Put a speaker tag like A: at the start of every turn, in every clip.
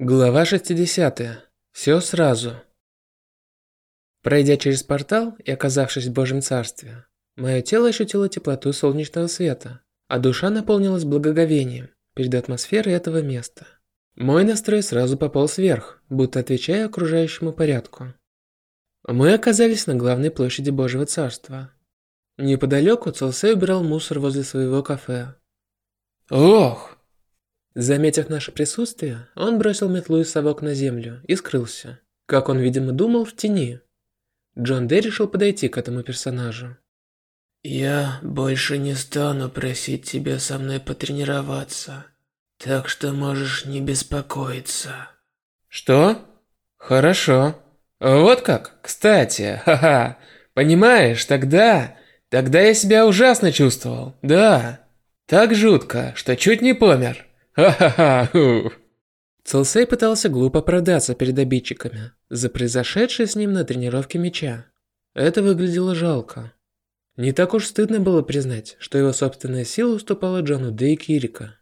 A: Глава 60. Все сразу. Пройдя через портал и оказавшись в Божьем Царстве, мое тело ощутило теплоту солнечного света, а душа наполнилась благоговением перед атмосферой этого места. Мой настрой сразу пополз вверх, будто отвечая окружающему порядку. Мы оказались на главной площади Божьего Царства. Неподалеку Целсей убирал мусор возле своего кафе. «Ох!» Заметив наше присутствие, он бросил метлу и совок на землю и скрылся. Как он, видимо, думал, в тени. Джон Дэй решил подойти к этому персонажу.
B: «Я больше не стану просить тебя со мной потренироваться, так что можешь не беспокоиться».
A: «Что? Хорошо. Вот как? Кстати, ха-ха. Понимаешь, тогда... Тогда я себя ужасно чувствовал, да. Так жутко, что чуть не помер». Ха-ха-ха! Целсей пытался глупо продаться перед обидчиками за произошедшее с ним на тренировке меча. Это выглядело жалко. Не так уж стыдно было признать, что его собственная сила уступала Джону Дэй Кирика.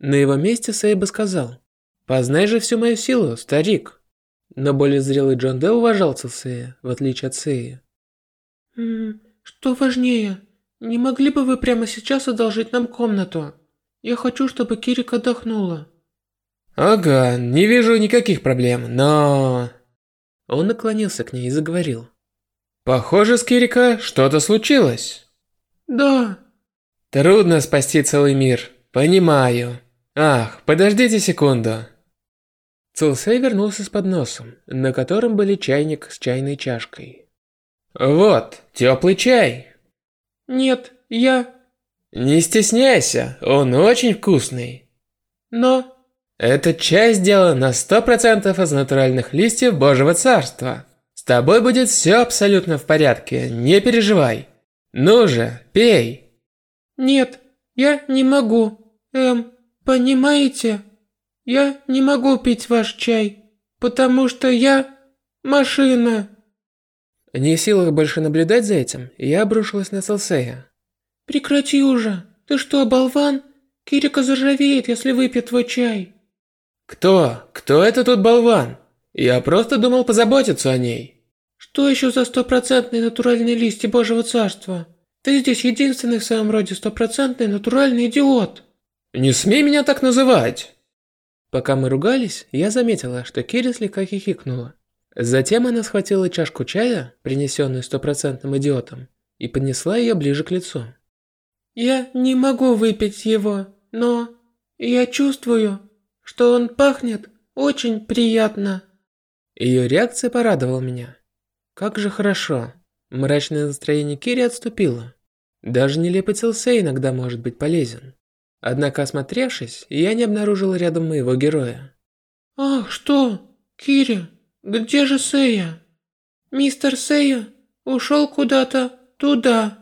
A: На его месте Сэй бы сказал, «Познай же всю мою силу, старик!» Но более зрелый Джон Дэ уважал Целсея, в отличие от Сэя.
C: «Что важнее, не могли бы вы прямо сейчас одолжить нам комнату?» Я хочу, чтобы Кирик отдохнула.
A: Ага, не вижу никаких проблем, но... Он наклонился к ней и заговорил. Похоже, с Кирика что-то случилось.
C: Да.
A: Трудно спасти целый мир, понимаю. Ах, подождите секунду. Цилсей вернулся с подносом, на котором были чайник с чайной чашкой. Вот, теплый чай.
C: Нет, я...
A: Не стесняйся, он очень вкусный.
C: Но...
A: Этот чай сделан на 100% из натуральных листьев Божьего Царства. С тобой будет все абсолютно в порядке, не переживай. Ну же, пей.
C: Нет, я не могу. Эм, понимаете? Я не могу пить ваш чай, потому что я машина.
A: Не в силах больше наблюдать за этим, я обрушилась на Селсея.
C: «Прекрати уже! Ты что, болван? Кирика заржавеет, если выпьет твой чай!»
A: «Кто? Кто это тут болван? Я просто думал позаботиться о ней!»
C: «Что еще за стопроцентные натуральные листья Божьего Царства? Ты здесь единственный в своем роде стопроцентный натуральный идиот!»
A: «Не смей меня так называть!» Пока мы ругались, я заметила, что Кири слегка хихикнула. Затем она схватила чашку чая, принесенную стопроцентным идиотом, и поднесла ее ближе к лицу.
C: Я не могу выпить его, но я чувствую, что он пахнет очень приятно.
A: Ее реакция порадовала меня. Как же хорошо. Мрачное настроение Кири отступило. Даже нелепый Целсей иногда может быть полезен. Однако, осмотревшись, я не обнаружил рядом моего героя.
C: «Ах, что? Кири, где же Сея? Мистер Сея ушел куда-то туда».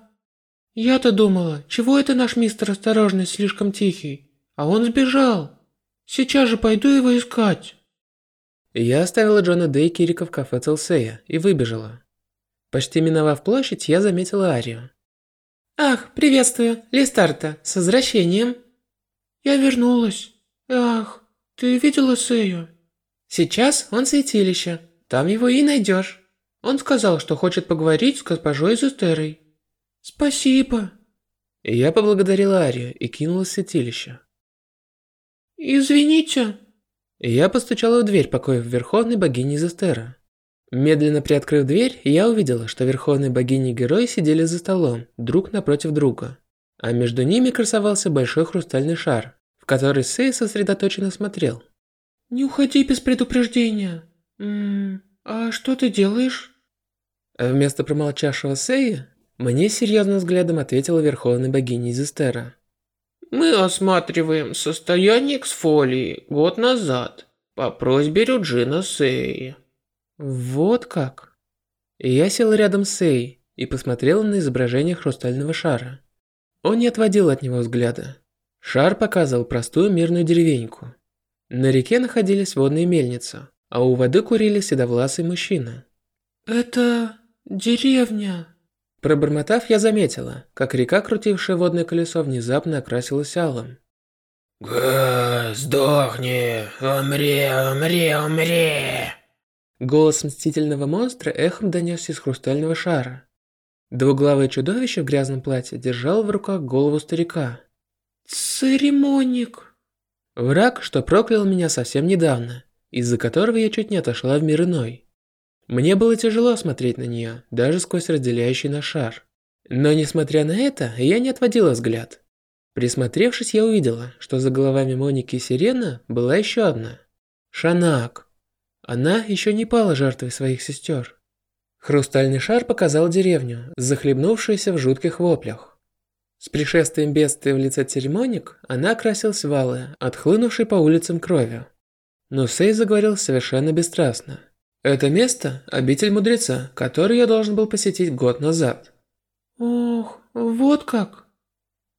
C: Я-то думала, чего это наш мистер Осторожность слишком тихий? А он сбежал. Сейчас же пойду его искать.
A: Я оставила Джона Дэй Кирика в кафе Целсея и выбежала. Почти миновав площадь, я заметила Арию.
C: Ах, приветствую, Листарта, с возвращением. Я вернулась. Ах, ты видела Сею? Сейчас он в святилище, там его и найдешь. Он сказал, что хочет поговорить с госпожой Зестерой. «Спасибо!»
A: Я поблагодарила Арию и кинулась в святилище.
C: «Извините!»
A: Я постучала в дверь покоев Верховной Богини Зестера. Медленно приоткрыв дверь, я увидела, что Верховные Богини и Герои сидели за столом, друг напротив друга. А между ними красовался большой хрустальный шар, в который Сей сосредоточенно смотрел.
C: «Не уходи без предупреждения. Ммм, а что ты делаешь?»
A: Вместо промолчавшего Сея мне серьезным взглядом ответила Верховная Богиня Изестера.
B: Мы осматриваем состояние эксфолии год назад по просьбе Рюджина Сеи.
A: Вот как. Я сел рядом с Сей и посмотрел на изображение хрустального шара. Он не отводил от него взгляда. Шар показывал простую мирную деревеньку. На реке находились водные мельницы, а у воды курили седовласый мужчина.
C: «Это деревня»,
A: Пробормотав, я заметила, как река, крутившая водное колесо, внезапно окрасилась алым.
B: Га, сдохни, умри, умри, умри.
A: Голос мстительного монстра эхом донесся из хрустального шара. Двуглавое чудовище в грязном платье держало в руках голову старика.
C: Церемоник.
A: Враг, что проклял меня совсем недавно, из-за которого я чуть не отошла в мир иной. Мне было тяжело смотреть на нее, даже сквозь разделяющий наш шар. Но несмотря на это, я не отводила взгляд. Присмотревшись, я увидела, что за головами Моники и Сирена была еще одна. Шанак. Она еще не пала жертвой своих сестер. Хрустальный шар показал деревню, захлебнувшуюся в жутких воплях. С пришествием бедствия в лице церемоник она окрасилась в алое, отхлынувшей по улицам кровью. Но Сей заговорил совершенно бесстрастно. Это место – обитель мудреца, который я должен был посетить год назад.
C: Ох, вот как.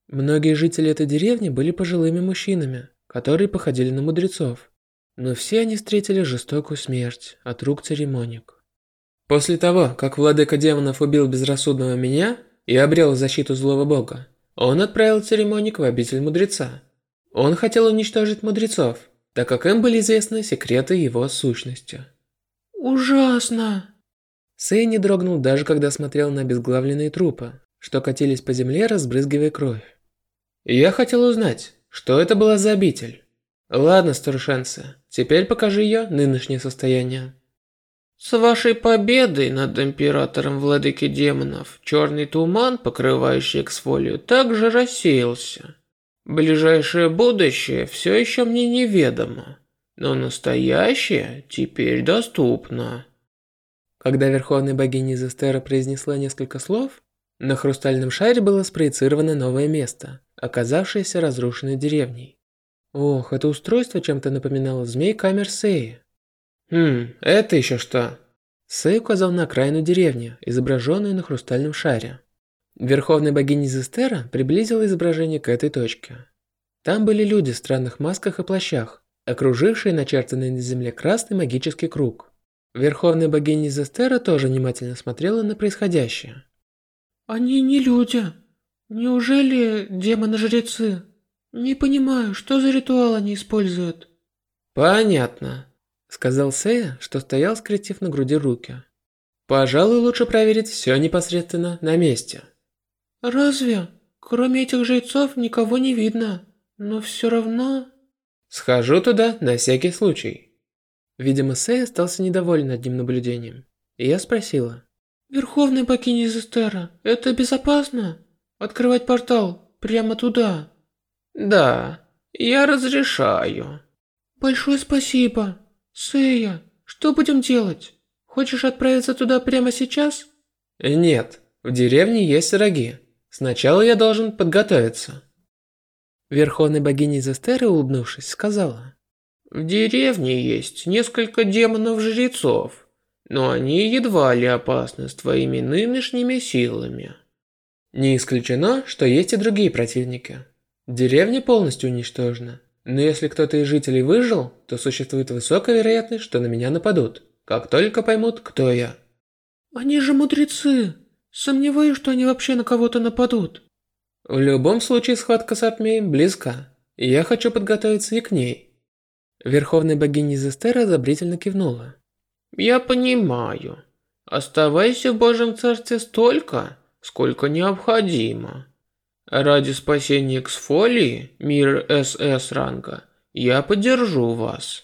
A: Многие жители этой деревни были пожилыми мужчинами, которые походили на мудрецов, но все они встретили жестокую смерть от рук церемоник. После того, как владыка демонов убил безрассудного меня и обрел защиту злого бога, он отправил церемоник в обитель мудреца. Он хотел уничтожить мудрецов, так как им были известны секреты его сущности.
C: Ужасно!
A: Сэй не дрогнул даже когда смотрел на обезглавленные трупы, что катились по земле, разбрызгивая кровь. Я хотел узнать, что это была за обитель. Ладно, старушенцы, теперь покажи ее нынешнее состояние.
B: С вашей победой над императором владыки демонов, черный туман, покрывающий эксфолию, также рассеялся. Ближайшее будущее все еще мне неведомо, но настоящее теперь доступно.
A: Когда верховная богиня Зестера произнесла несколько слов, на хрустальном шаре было спроецировано новое место, оказавшееся разрушенной деревней. Ох, это устройство чем-то напоминало змей камер Сеи. Хм, это еще что? Сэй указал на окраину деревни, изображенную на хрустальном шаре. Верховная богиня Зестера приблизила изображение к этой точке. Там были люди в странных масках и плащах, окружившие начертанный на земле красный магический круг. Верховная богиня Зестера тоже внимательно смотрела на происходящее.
C: Они не люди. Неужели демоны-жрецы? Не понимаю, что за ритуал они используют.
A: Понятно, сказал Сея, что стоял, скрестив на груди руки. Пожалуй, лучше проверить все непосредственно на месте.
C: Разве? Кроме этих жрецов никого не видно. Но все равно...
A: Схожу туда на всякий случай. Видимо, Сэй остался недоволен одним наблюдением. И я спросила.
C: Верховный богиня Зестера, это безопасно? Открывать портал прямо туда?
B: Да, я разрешаю.
C: Большое спасибо. Сэя, что будем делать? Хочешь отправиться туда прямо сейчас?
A: Нет, в деревне есть враги. Сначала я должен подготовиться. Верховная богиня Зестера, улыбнувшись, сказала.
B: В деревне есть несколько демонов-жрецов но они едва ли опасны с твоими нынешними силами.
A: Не исключено, что есть и другие противники. Деревня полностью уничтожена, но если кто-то из жителей выжил, то существует высокая вероятность, что на меня нападут, как только поймут, кто я.
C: Они же мудрецы. Сомневаюсь, что они вообще на кого-то нападут.
A: В любом случае схватка с Атмеем близка, я хочу подготовиться и к ней. Верховная богиня Зестера одобрительно кивнула.
B: Я понимаю. Оставайся в Божьем Царстве столько, сколько необходимо. Ради спасения Эксфолии, мир СС ранга, я поддержу вас.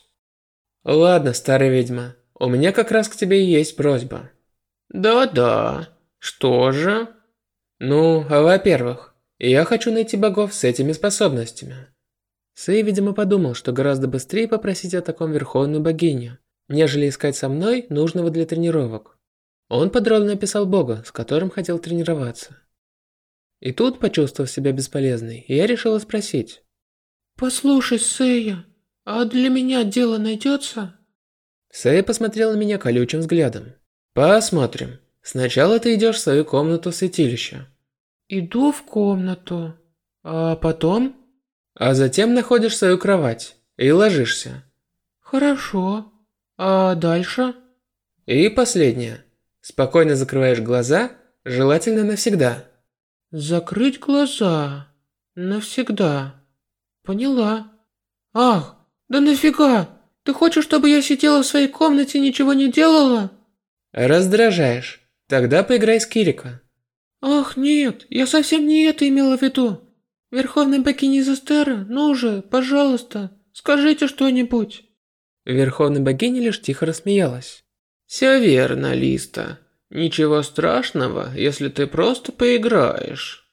A: Ладно, старая ведьма, у меня как раз к тебе есть просьба.
B: Да-да, что же?
A: Ну, во-первых, я хочу найти богов с этими способностями. Сэй, видимо, подумал, что гораздо быстрее попросить о таком верховную богиню, нежели искать со мной нужного для тренировок. Он подробно описал бога, с которым хотел тренироваться. И тут, почувствовав себя бесполезной, я решила спросить.
C: «Послушай, Сэя, а для меня дело найдется?»
A: Сэя посмотрела на меня колючим взглядом. «Посмотрим. Сначала ты идешь в свою комнату святилища».
C: «Иду в комнату. А потом?»
A: «А затем находишь свою кровать и ложишься».
C: «Хорошо. А дальше?
A: И последнее. Спокойно закрываешь глаза, желательно навсегда.
C: Закрыть глаза. Навсегда. Поняла. Ах, да нафига? Ты хочешь, чтобы я сидела в своей комнате и ничего не делала?
A: Раздражаешь. Тогда поиграй с Кирико.
C: Ах, нет, я совсем не это имела в виду. Верховная богиня Застера, ну же, пожалуйста, скажите что-нибудь.
A: Верховная богиня лишь тихо рассмеялась.
B: Все верно, Листа. Ничего страшного, если ты просто поиграешь.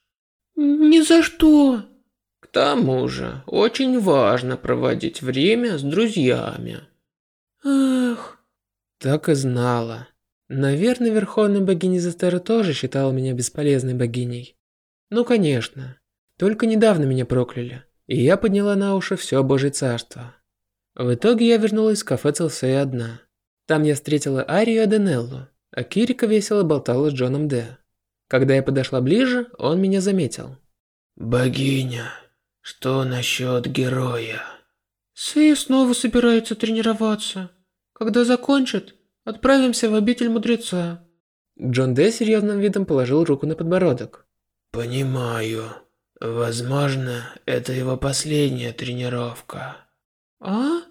C: Ни за что.
B: К тому же, очень важно проводить время с друзьями.
C: Эх.
A: Так и знала. Наверное, Верховная богиня Застера тоже считала меня бесполезной богиней. Ну, конечно. Только недавно меня прокляли, и я подняла на уши все Божье Царство. В итоге я вернулась в кафе Целсея одна. Там я встретила Арию Аденеллу, а Кирика весело болтала с Джоном Д. Когда я подошла ближе, он меня заметил.
B: «Богиня, что насчет героя?»
C: Сэй снова собирается тренироваться. Когда закончит, Отправимся в обитель мудреца.
A: Джон Д. серьезным видом положил руку на подбородок.
B: Понимаю. Возможно, это его последняя тренировка.
C: А?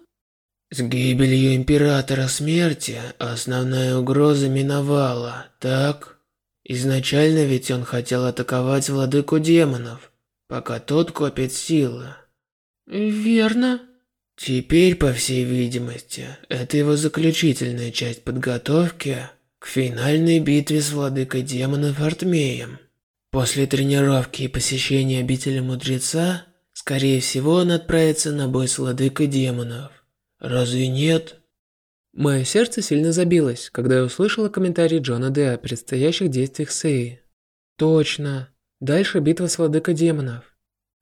B: С гибелью Императора Смерти основная угроза миновала, так? Изначально ведь он хотел атаковать Владыку Демонов, пока тот копит силы.
C: Верно.
B: Теперь, по всей видимости, это его заключительная часть подготовки к финальной битве с владыкой демонов Артмеем. После тренировки и посещения обители мудреца, скорее всего, он отправится на бой с владыкой демонов. Разве нет?
A: Мое сердце сильно забилось, когда я услышала комментарий Джона Д. о предстоящих действиях Сеи. Точно. Дальше битва с владыкой демонов.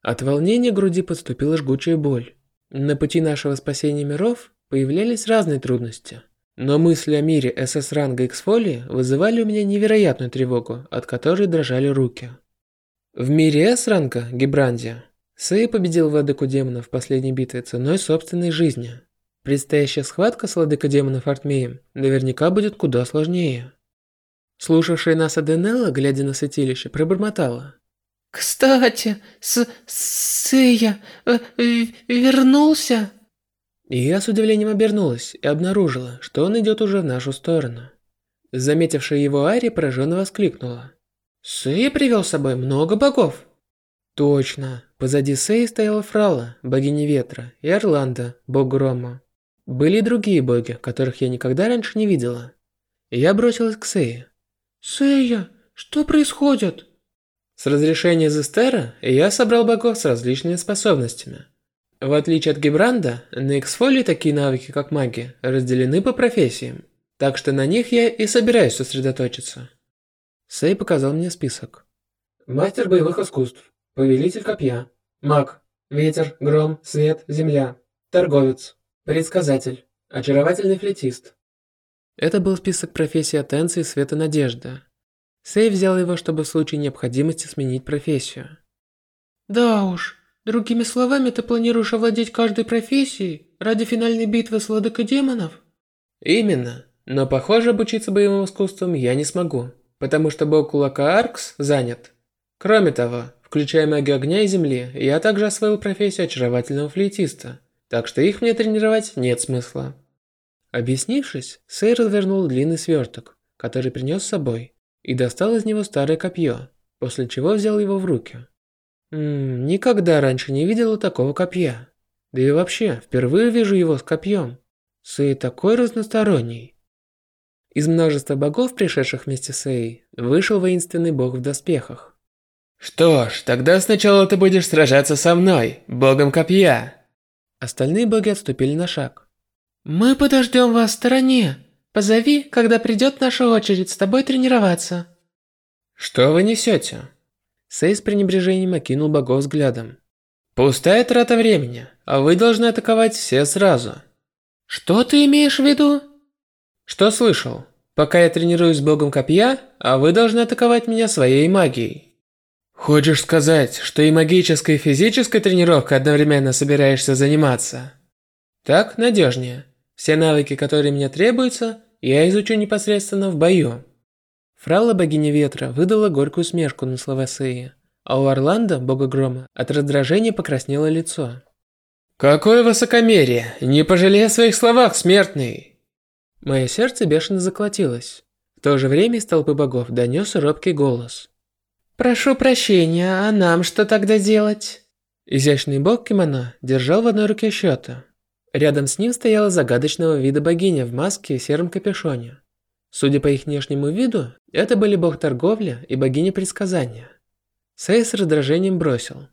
A: От волнения груди подступила жгучая боль. На пути нашего спасения миров появлялись разные трудности. Но мысли о мире СС-ранга X-фолии вызывали у меня невероятную тревогу, от которой дрожали руки. В мире С-ранга, Гибрандия, Сэй победил владыку демонов в последней битве ценой собственной жизни. Предстоящая схватка с владыкой демонов Артмеем наверняка будет куда сложнее. Слушавшая нас Аденелла, глядя на святилище, пробормотала.
C: Кстати, с Сэя э, вернулся?
A: И я с удивлением обернулась и обнаружила, что он идет уже в нашу сторону. Заметившая его Ари пораженно воскликнула.
C: Сэй привел с собой много богов.
A: Точно. Позади Сэй стояла Фрала, богиня ветра, и Орландо, бог грома. Были и другие боги, которых я никогда раньше не видела. Я бросилась к Сэй.
C: Сэя, что происходит?
A: С разрешения Зестера я собрал богов с различными способностями. В отличие от Гибранда, на Эксфолии такие навыки, как магия, разделены по профессиям, так что на них я и собираюсь сосредоточиться. Сэй показал мне список. Мастер боевых искусств, повелитель копья, маг, ветер, гром, свет, земля, торговец, предсказатель, очаровательный флетист. Это был список профессий Атенции Света Надежды, Сэй взял его, чтобы в случае необходимости сменить профессию.
C: Да уж, другими словами, ты планируешь овладеть каждой профессией ради финальной битвы с владыкой демонов?
A: Именно. Но похоже, обучиться боевым искусствам я не смогу, потому что бог кулака Аркс занят. Кроме того, включая магию огня и земли, я также освоил профессию очаровательного флейтиста, так что их мне тренировать нет смысла. Объяснившись, Сэй развернул длинный сверток, который принес с собой, и достал из него старое копье, после чего взял его в руки. Ммм, никогда раньше не видела такого копья. Да и вообще, впервые вижу его с копьем. Сэй такой разносторонний. Из множества богов, пришедших вместе с Сэй, вышел воинственный бог в доспехах.
B: Что ж, тогда сначала ты будешь сражаться со мной, богом копья.
A: Остальные боги отступили на шаг.
C: Мы подождем вас в стороне. Позови, когда придет наша очередь с тобой тренироваться.
A: Что вы несете? Сей с пренебрежением окинул богов взглядом. Пустая трата времени, а вы должны атаковать все сразу.
C: Что ты имеешь в виду?
A: Что слышал? Пока я тренируюсь с богом копья, а вы должны атаковать меня своей магией. Хочешь сказать, что и магической, и физической тренировкой одновременно собираешься заниматься? Так надежнее. Все навыки, которые мне требуются, я изучу непосредственно в бою. Фрала богиня ветра выдала горькую смешку на слова Сеи, а у Орландо, бога грома, от раздражения покраснело лицо. Какое высокомерие! Не пожалей о своих словах, смертный! Мое сердце бешено заколотилось. В то же время из толпы богов донесся робкий голос.
C: «Прошу прощения, а нам что тогда делать?»
A: Изящный бог кимоно держал в одной руке счета. Рядом с ним стояла загадочного вида богиня в маске и сером капюшоне. Судя по их внешнему виду, это были бог торговли и богиня предсказания. Сэй с раздражением бросил.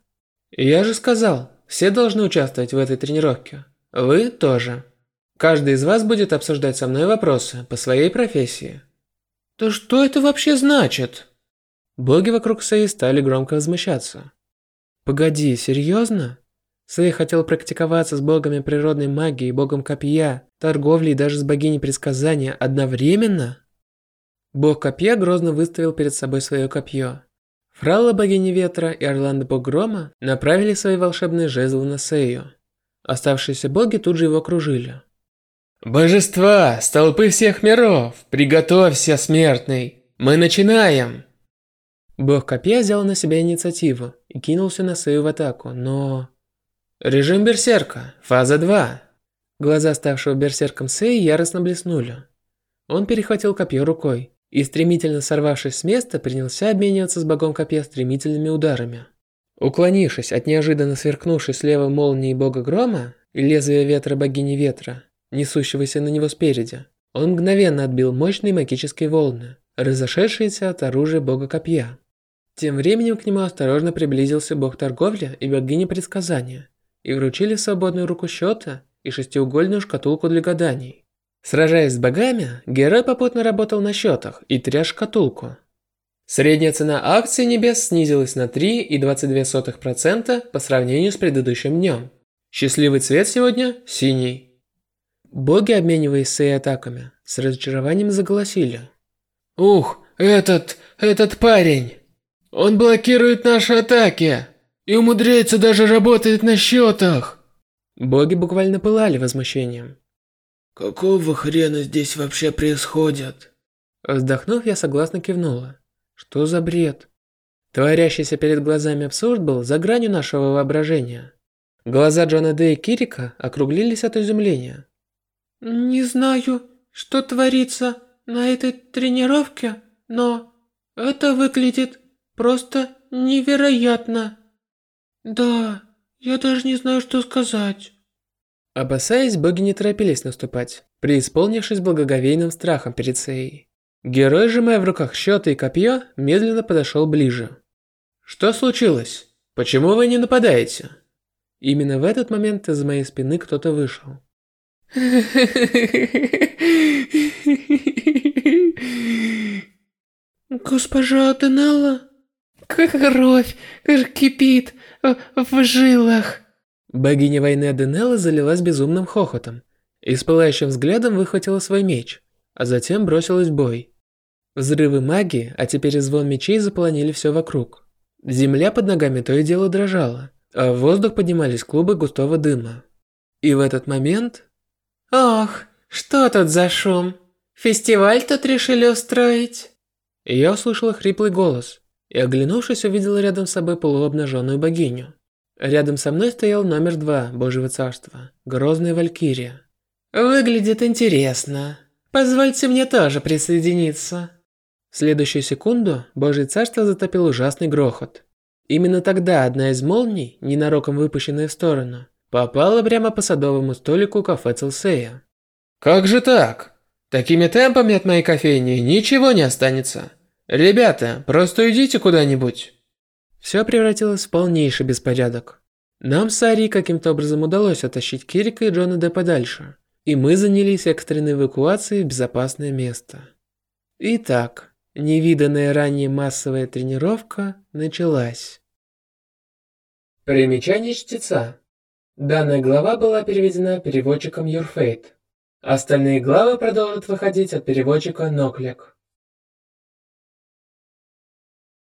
A: «Я же сказал, все должны участвовать в этой тренировке. Вы тоже. Каждый из вас будет обсуждать со мной вопросы по своей профессии».
C: «Да что это вообще значит?»
A: Боги вокруг Сэй стали громко возмущаться. «Погоди, серьезно?» Сэй хотел практиковаться с богами природной магии, богом копья, торговли и даже с богиней предсказания одновременно? Бог копья грозно выставил перед собой свое копье. Фралла богини ветра и Орландо бог грома направили свои волшебные жезлы на Сею. Оставшиеся боги тут же его окружили. «Божества, столпы всех миров, приготовься, смертный! Мы начинаем!» Бог копья взял на себя инициативу и кинулся на Сею в атаку, но... Режим берсерка. Фаза 2. Глаза ставшего берсерком Сэй яростно блеснули. Он перехватил копье рукой и, стремительно сорвавшись с места, принялся обмениваться с богом копья стремительными ударами. Уклонившись от неожиданно сверкнувшей слева молнии бога грома и лезвия ветра богини ветра, несущегося на него спереди, он мгновенно отбил мощные магические волны, разошедшиеся от оружия бога копья. Тем временем к нему осторожно приблизился бог торговли и богиня предсказания, и вручили свободную руку счета и шестиугольную шкатулку для гаданий. Сражаясь с богами, герой попутно работал на счетах и тряс шкатулку. Средняя цена акций небес снизилась на 3,22% по сравнению с предыдущим днем. Счастливый цвет сегодня – синий. Боги, обмениваясь сей атаками, с разочарованием заголосили. «Ух, этот, этот парень! Он блокирует наши атаки!» И умудряется даже работать на счетах. Боги буквально пылали возмущением.
B: Какого хрена здесь вообще происходит?
A: Вздохнув, я согласно кивнула. Что за бред? Творящийся перед глазами абсурд был за гранью нашего воображения. Глаза Джона Д. и Кирика округлились от изумления.
C: «Не знаю, что творится на этой тренировке, но это выглядит просто невероятно». Да, я даже не знаю, что сказать.
A: Опасаясь, боги не торопились наступать, преисполнившись благоговейным страхом перед Сеей. Герой, сжимая в руках счеты и копье, медленно подошел ближе. «Что случилось? Почему вы не нападаете?» Именно в этот момент из моей спины кто-то вышел.
C: Госпожа Денелла? Кровь кипит в жилах.
A: Богиня войны Аденелла залилась безумным хохотом и с пылающим взглядом выхватила свой меч, а затем бросилась в бой. Взрывы магии, а теперь и звон мечей заполонили все вокруг. Земля под ногами то и дело дрожала, а в воздух поднимались клубы густого дыма. И в этот момент...
C: «Ох, что тут за шум? Фестиваль тут решили устроить?»
A: Я услышала хриплый голос, и, оглянувшись, увидела рядом с собой полуобнаженную богиню. Рядом со мной стоял номер два Божьего Царства, Грозная Валькирия.
C: «Выглядит интересно. Позвольте мне тоже присоединиться».
A: В следующую секунду Божье Царство затопил ужасный грохот. Именно тогда одна из молний, ненароком выпущенная в сторону, попала прямо по садовому столику кафе Целсея. «Как же так? Такими темпами от моей кофейни ничего не останется!» «Ребята, просто идите куда-нибудь!» Все превратилось в полнейший беспорядок. Нам с Ари каким-то образом удалось оттащить Кирика и Джона Д подальше, и мы занялись экстренной эвакуацией в безопасное место. Итак, невиданная ранее массовая тренировка началась. Примечание чтеца. Данная глава была переведена переводчиком Юрфейт. Остальные главы продолжат выходить от переводчика Ноклик.